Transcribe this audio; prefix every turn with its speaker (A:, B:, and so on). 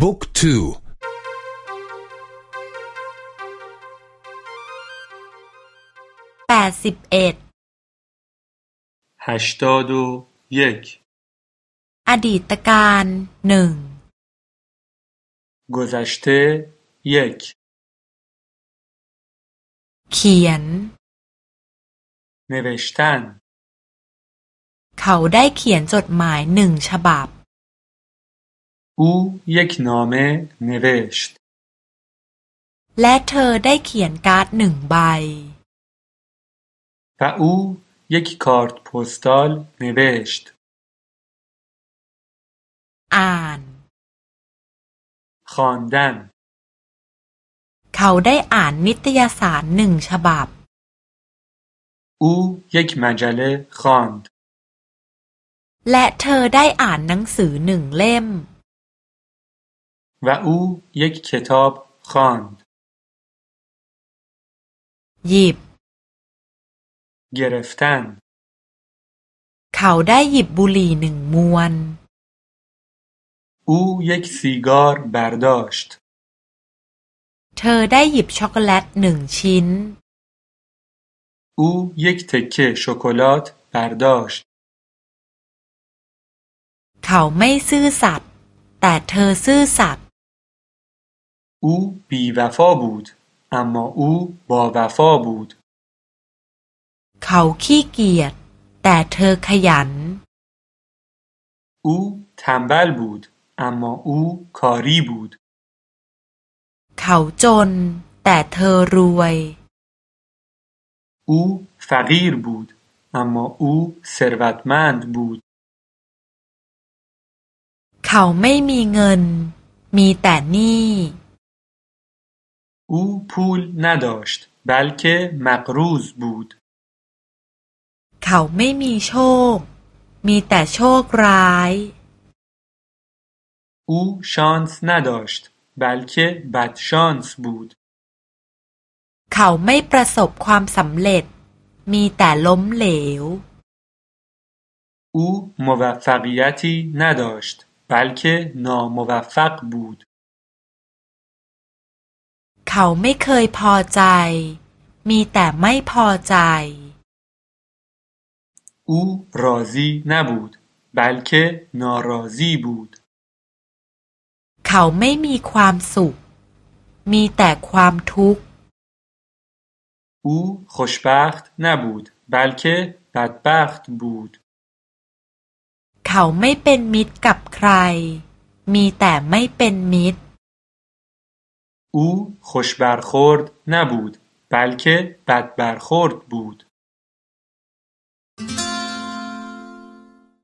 A: บุ๊กทู
B: แปดสิบเอ็ด
C: ฮัชตอดูยก
B: อดีตการหนึ่ง
C: กุซัช
B: เตยกเขียน
C: เนเวชตัน
B: เขาได้เขียนจดหมายหนึ่งฉบับ
C: او یک نامه نوشت
B: และเธอได้เขียนการ์ดหนึ่งใบ
C: و او یک کارت پستال نوشت
B: อ่าน
C: خواندن
B: เขาได้อ่านนิตยสารหนึ่งฉบับ
C: او یک مجله خواند
B: และเธอได้อ่านหนังสือหนึ่งเล่ม
C: و او یک کتاب خواند
B: หยิบ
C: گرفتن
B: เขาได้หยิบบุหรี่หนึ่งมวน
C: او یک سیگار برداشت
B: เธอได้หยิบช็อกโกแลตหนึ่งชิ้น
C: او یک تکه شکلات برداشت
B: เขาไม่ซื่อสัตย์แต่เธอซื่อสัตย์ ์
C: او بیوفا بود اما او باوفا بود
B: เขาขี้เกียจแต่เธอขยัน
C: او تنبل بود اما او کاری بود
B: เขาจนแต่เธอรวย
C: او فقیر بود اما او ثروتمند بود
B: เขาไม่มีเงิน มีแต่หนี้
C: او پول نداشت بلکه مقروض بود
B: เขาไม่มีโชค มีแต่โชคร้าย
C: او شانس نداشت بلکه بدشانس بود
B: เขาไม่ประสบความสำเร็จ มีแต่ล้มเหลว
C: او موفقیتی نداشت بلکه ناموفق بود
B: เขาไม่เคยพอใจ มีแต่ไม่พอใจ
C: او راضی نبود بلکه ناراضی بود
B: เขาไม่มีความสุข มีแต่ความทุกข์
C: او خوشبخت نبود بلکه بدبخت بود
B: เขาไม่เป็นมิตรกับใคร มีแต่ไม่เป็นมิตร
C: او خوش برخورد نبود بلکه بد برخورد بود.